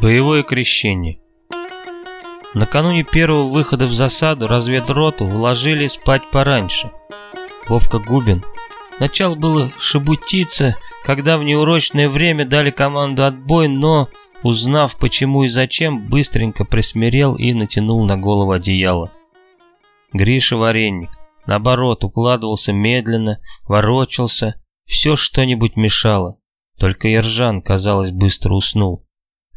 Боевое крещение. Накануне первого выхода в засаду разведроту уложили спать пораньше. Вовка Губин. Начал было шебутиться, когда в неурочное время дали команду отбой, но, узнав почему и зачем, быстренько присмирел и натянул на голову одеяло. Гриша Варенник, наоборот, укладывался медленно, ворочался, все что-нибудь мешало. Только Ержан, казалось, быстро уснул.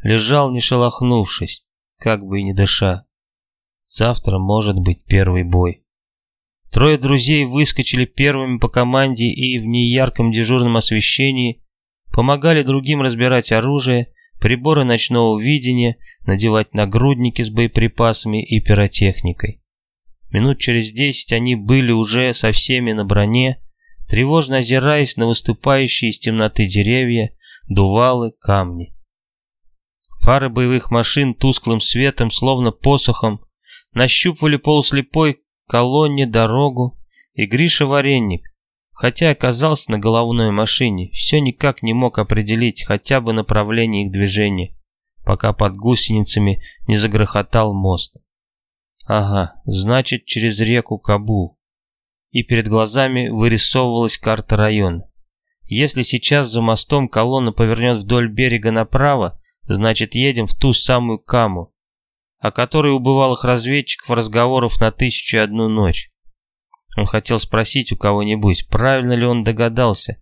Лежал, не шелохнувшись, как бы и не дыша. Завтра может быть первый бой. Трое друзей выскочили первыми по команде и в неярком дежурном освещении помогали другим разбирать оружие, приборы ночного видения, надевать нагрудники с боеприпасами и пиротехникой. Минут через десять они были уже со всеми на броне, тревожно озираясь на выступающие из темноты деревья, дувалы, камни. Фары боевых машин тусклым светом, словно посохом, нащупывали полуслепой колонне дорогу, и Гриша Варенник, хотя оказался на головной машине, все никак не мог определить хотя бы направление их движения, пока под гусеницами не загрохотал мост. Ага, значит, через реку Кабул. И перед глазами вырисовывалась карта района. Если сейчас за мостом колонна повернет вдоль берега направо, Значит, едем в ту самую Каму, о которой у бывалых разведчиков разговоров на тысячу и одну ночь. Он хотел спросить у кого-нибудь, правильно ли он догадался,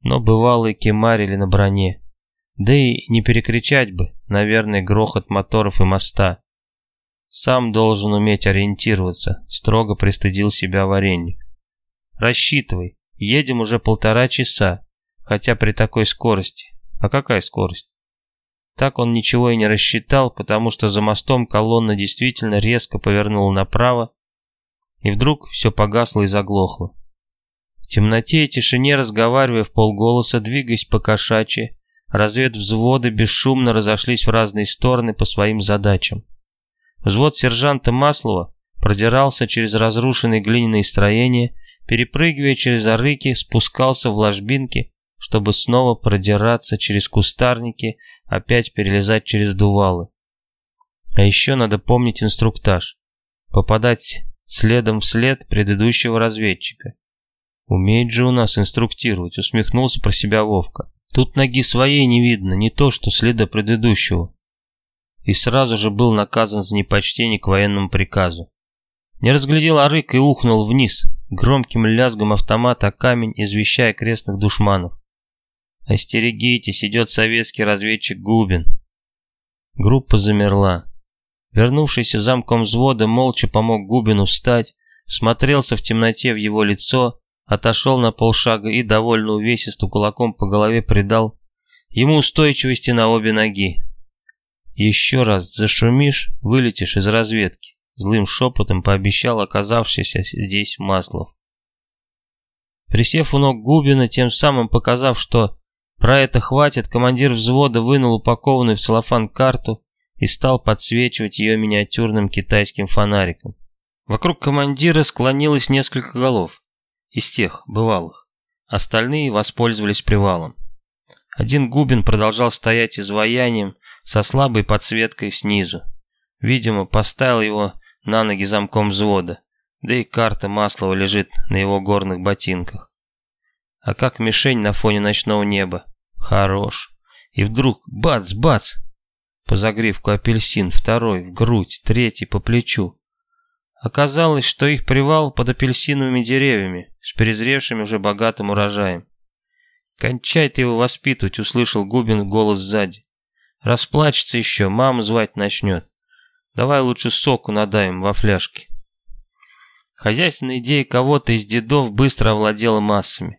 но бывалые кемарили на броне. Да и не перекричать бы, наверное, грохот моторов и моста. Сам должен уметь ориентироваться, строго пристыдил себя варенье. Рассчитывай, едем уже полтора часа, хотя при такой скорости. А какая скорость? Так он ничего и не рассчитал, потому что за мостом колонна действительно резко повернула направо, и вдруг все погасло и заглохло. В темноте и тишине, разговаривая в полголоса, двигаясь по кошачьи, разведвзводы бесшумно разошлись в разные стороны по своим задачам. Взвод сержанта Маслова продирался через разрушенные глиняные строения, перепрыгивая через арыки, спускался в ложбинки, чтобы снова продираться через кустарники, опять перелезать через дувалы. А еще надо помнить инструктаж. Попадать следом вслед предыдущего разведчика. Умеет же у нас инструктировать, усмехнулся про себя Вовка. Тут ноги своей не видно, не то что следа предыдущего. И сразу же был наказан за непочтение к военному приказу. Не разглядел арык и ухнул вниз, громким лязгом автомата о камень, извещая крестных душманов. «Остерегитесь, идет советский разведчик Губин». Группа замерла. Вернувшийся замком взвода молча помог Губину встать, смотрелся в темноте в его лицо, отошел на полшага и довольно увесисту кулаком по голове придал ему устойчивости на обе ноги. «Еще раз зашумишь, вылетишь из разведки», — злым шепотом пообещал оказавшийся здесь Маслов. Присев у ног Губина, тем самым показав, что про это хватит, командир взвода вынул упакованную в целлофан карту и стал подсвечивать ее миниатюрным китайским фонариком. Вокруг командира склонилось несколько голов, из тех, бывалых. Остальные воспользовались привалом. Один Губин продолжал стоять изваянием со слабой подсветкой снизу. Видимо, поставил его на ноги замком взвода, да и карта Маслова лежит на его горных ботинках а как мишень на фоне ночного неба. Хорош. И вдруг бац-бац! По загривку апельсин, второй в грудь, третий по плечу. Оказалось, что их привал под апельсиновыми деревьями, с перезревшим уже богатым урожаем. «Кончай ты его воспитывать», — услышал Губин голос сзади. «Расплачется еще, маму звать начнет. Давай лучше соку надаем во фляжке». Хозяйственная идея кого-то из дедов быстро овладела массами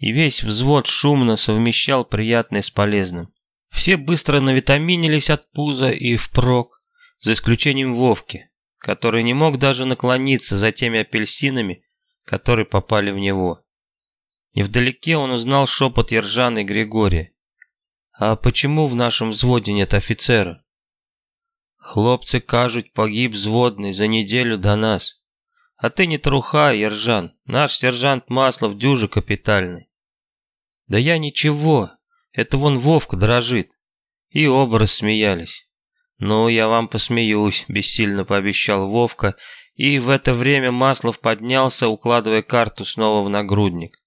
и весь взвод шумно совмещал приятное с полезным. Все быстро навитаминились от пуза и впрок, за исключением Вовки, который не мог даже наклониться за теми апельсинами, которые попали в него. Невдалеке он узнал шепот Ержана и Григория. «А почему в нашем взводе нет офицера?» «Хлопцы кажут, погиб взводный за неделю до нас. А ты не труха, Ержан, наш сержант Маслов дюжи капитальный. Да я ничего, это вон Вовка дрожит. И оба рассмеялись. «Ну, я вам посмеюсь», — бессильно пообещал Вовка, и в это время Маслов поднялся, укладывая карту снова в нагрудник.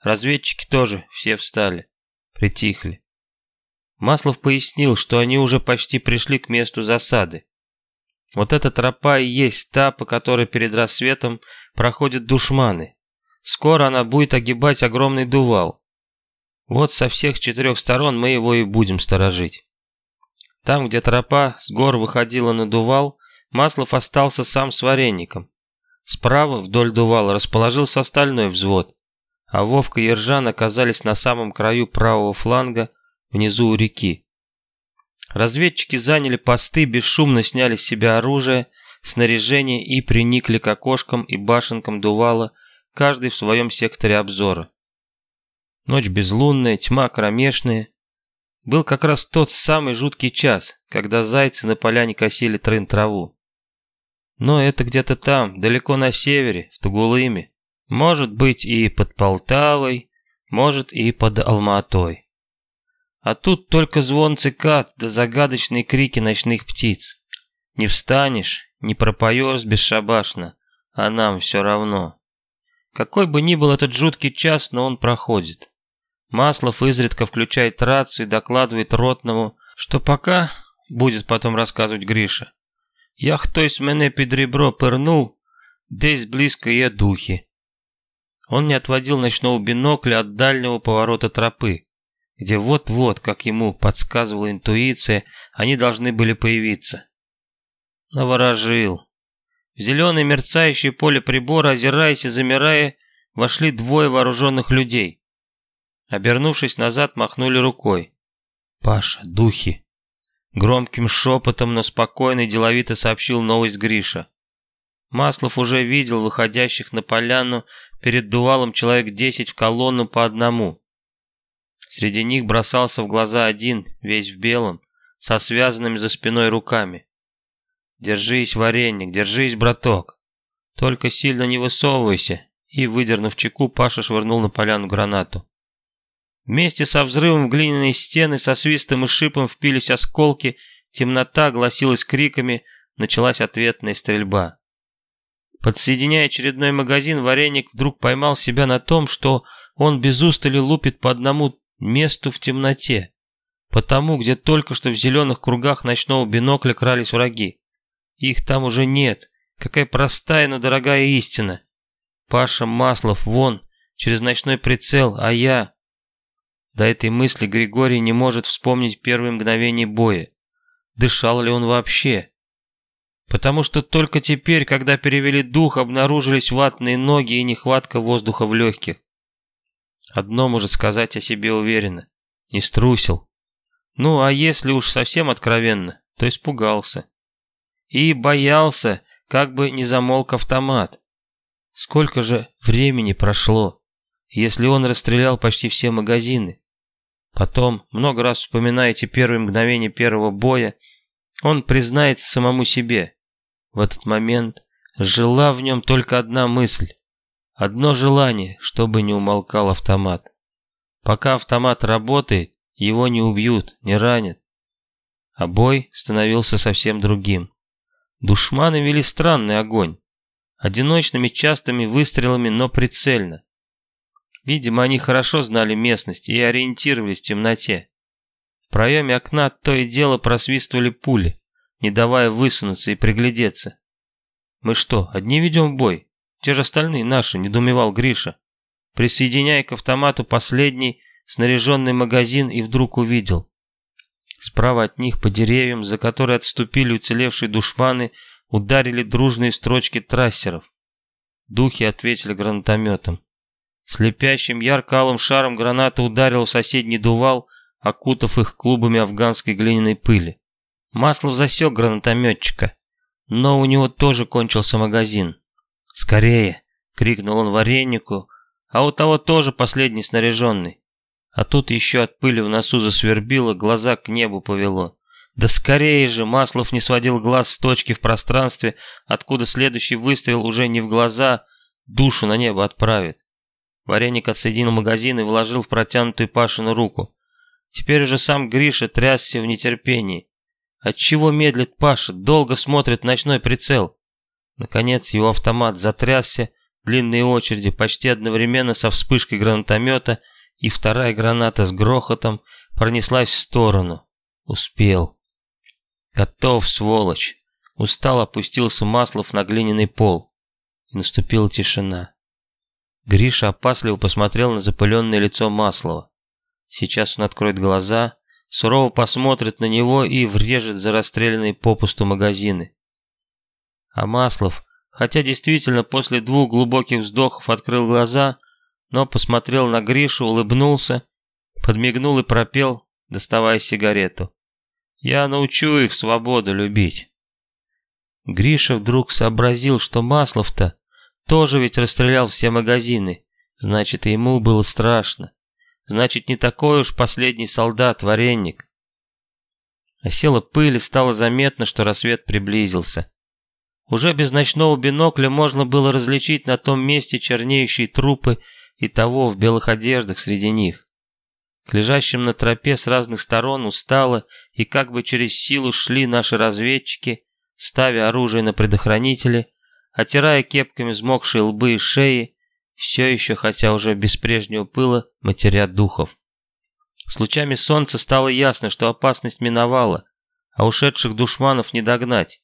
Разведчики тоже все встали, притихли. Маслов пояснил, что они уже почти пришли к месту засады. Вот эта тропа и есть та, по которой перед рассветом проходят душманы. Скоро она будет огибать огромный дувал. Вот со всех четырех сторон мы его и будем сторожить. Там, где тропа с гор выходила на дувал, Маслов остался сам с вареником. Справа вдоль дувала расположился остальной взвод, а Вовка и Ержан оказались на самом краю правого фланга, внизу у реки. Разведчики заняли посты, бесшумно сняли с себя оружие, снаряжение и приникли к окошкам и башенкам дувала, каждый в своем секторе обзора. Ночь безлунная, тьма кромешная. Был как раз тот самый жуткий час, когда зайцы на поляне косили трын-траву. Но это где-то там, далеко на севере, в Тугулыме. Может быть и под Полтавой, может и под Алматой. А тут только звон цикад да загадочные крики ночных птиц. Не встанешь, не пропоешь бесшабашно, а нам все равно. Какой бы ни был этот жуткий час, но он проходит. Маслов изредка включает рацию и докладывает Ротному, что пока, будет потом рассказывать Гриша, я хтось мене під ребро пырнул, десь близко є духи. Он не отводил ночного бинокля от дальнего поворота тропы, где вот-вот, как ему подсказывала интуиция, они должны были появиться. Наворожил. В зеленое мерцающее поле прибора, озираясь и замирая, вошли двое вооруженных людей. Обернувшись назад, махнули рукой. «Паша, духи!» Громким шепотом, но спокойно и деловито сообщил новость Гриша. Маслов уже видел выходящих на поляну перед дувалом человек десять в колонну по одному. Среди них бросался в глаза один, весь в белом, со связанными за спиной руками. «Держись, вареник, держись, браток. Только сильно не высовывайся». И, выдернув чеку, Паша швырнул на поляну гранату. Вместе со взрывом глиняные стены со свистом и шипом впились осколки, темнота гласилась криками, началась ответная стрельба. Подсоединяя очередной магазин, вареник вдруг поймал себя на том, что он без устали лупит по одному месту в темноте, потому где только что в зеленых кругах ночного бинокля крались враги. Их там уже нет. Какая простая, но дорогая истина. Паша Маслов вон, через ночной прицел, а я... До этой мысли Григорий не может вспомнить первые мгновения боя. Дышал ли он вообще? Потому что только теперь, когда перевели дух, обнаружились ватные ноги и нехватка воздуха в легких. Одно может сказать о себе уверенно. Не струсил. Ну, а если уж совсем откровенно, то испугался. И боялся, как бы не замолк автомат. Сколько же времени прошло, если он расстрелял почти все магазины? Потом, много раз вспоминая эти первые мгновения первого боя, он признается самому себе. В этот момент жила в нем только одна мысль Одно желание, чтобы не умолкал автомат. Пока автомат работает, его не убьют, не ранят. А бой становился совсем другим. Душманы вели странный огонь. Одиночными частыми выстрелами, но прицельно. Видимо, они хорошо знали местность и ориентировались в темноте. В проеме окна то и дело просвистывали пули, не давая высунуться и приглядеться. Мы что, одни ведем бой? Те же остальные наши, недоумевал Гриша. Присоединяя к автомату последний снаряженный магазин и вдруг увидел. Справа от них по деревьям, за которые отступили уцелевшие душманы, ударили дружные строчки трассеров. Духи ответили гранатометом. Слепящим ярко-алым шаром граната ударила в соседний дувал, окутав их клубами афганской глиняной пыли. Маслов засек гранатометчика, но у него тоже кончился магазин. «Скорее!» — крикнул он вареннику, а у того тоже последний снаряженный. А тут еще от пыли в носу засвербило, глаза к небу повело. Да скорее же! Маслов не сводил глаз с точки в пространстве, откуда следующий выстрел уже не в глаза, душу на небо отправит. Вареник отсоединил магазин и вложил в протянутую Пашину руку. Теперь уже сам Гриша трясся в нетерпении. Отчего медлит Паша, долго смотрит ночной прицел. Наконец его автомат затрясся, длинные очереди почти одновременно со вспышкой гранатомета, и вторая граната с грохотом пронеслась в сторону. Успел. Готов, сволочь. Устал опустился Маслов на глиняный пол. И наступила тишина. Гриша опасливо посмотрел на запыленное лицо Маслова. Сейчас он откроет глаза, сурово посмотрит на него и врежет за расстрелянные попусту магазины. А Маслов, хотя действительно после двух глубоких вздохов открыл глаза, но посмотрел на Гришу, улыбнулся, подмигнул и пропел, доставая сигарету. «Я научу их свободу любить». Гриша вдруг сообразил, что Маслов-то тоже ведь расстрелял все магазины, значит, и ему было страшно. Значит, не такой уж последний солдат-вареник. Осела пыль и стало заметно, что рассвет приблизился. Уже без ночного бинокля можно было различить на том месте чернеющие трупы и того в белых одеждах среди них. К лежащим на тропе с разных сторон устало и как бы через силу шли наши разведчики, ставя оружие на предохранители, отирая кепками взмокшие лбы и шеи, все еще, хотя уже без прежнего пыла, матерят духов. С лучами солнца стало ясно, что опасность миновала, а ушедших душманов не догнать.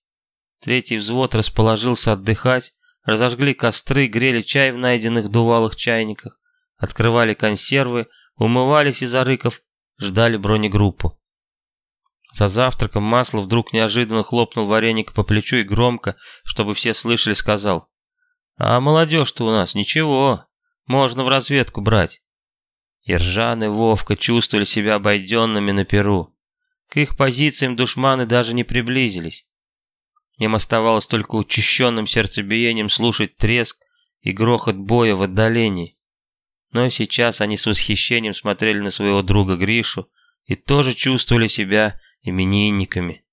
Третий взвод расположился отдыхать, разожгли костры, грели чай в найденных дувалых чайниках, открывали консервы, умывались из арыков, ждали бронегруппу. За завтраком масло вдруг неожиданно хлопнул вареник по плечу и громко, чтобы все слышали, сказал а молодежь-то у нас ничего, можно в разведку брать. Ержан и Вовка чувствовали себя обойденными на Перу. К их позициям душманы даже не приблизились. Им оставалось только учащенным сердцебиением слушать треск и грохот боя в отдалении. Но сейчас они с восхищением смотрели на своего друга Гришу и тоже чувствовали себя именинниками.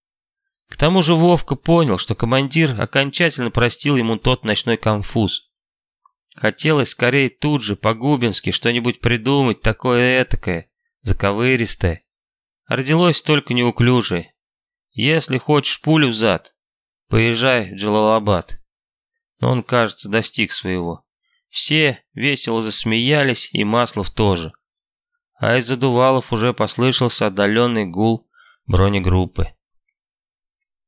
К тому же Вовка понял, что командир окончательно простил ему тот ночной конфуз. Хотелось скорее тут же, по-губински, что-нибудь придумать такое этакое, заковыристое. родилось только неуклюжее. Если хочешь пулю в зад, поезжай в Джалалабад. Но он, кажется, достиг своего. Все весело засмеялись, и Маслов тоже. А из задувалов уже послышался отдаленный гул бронегруппы.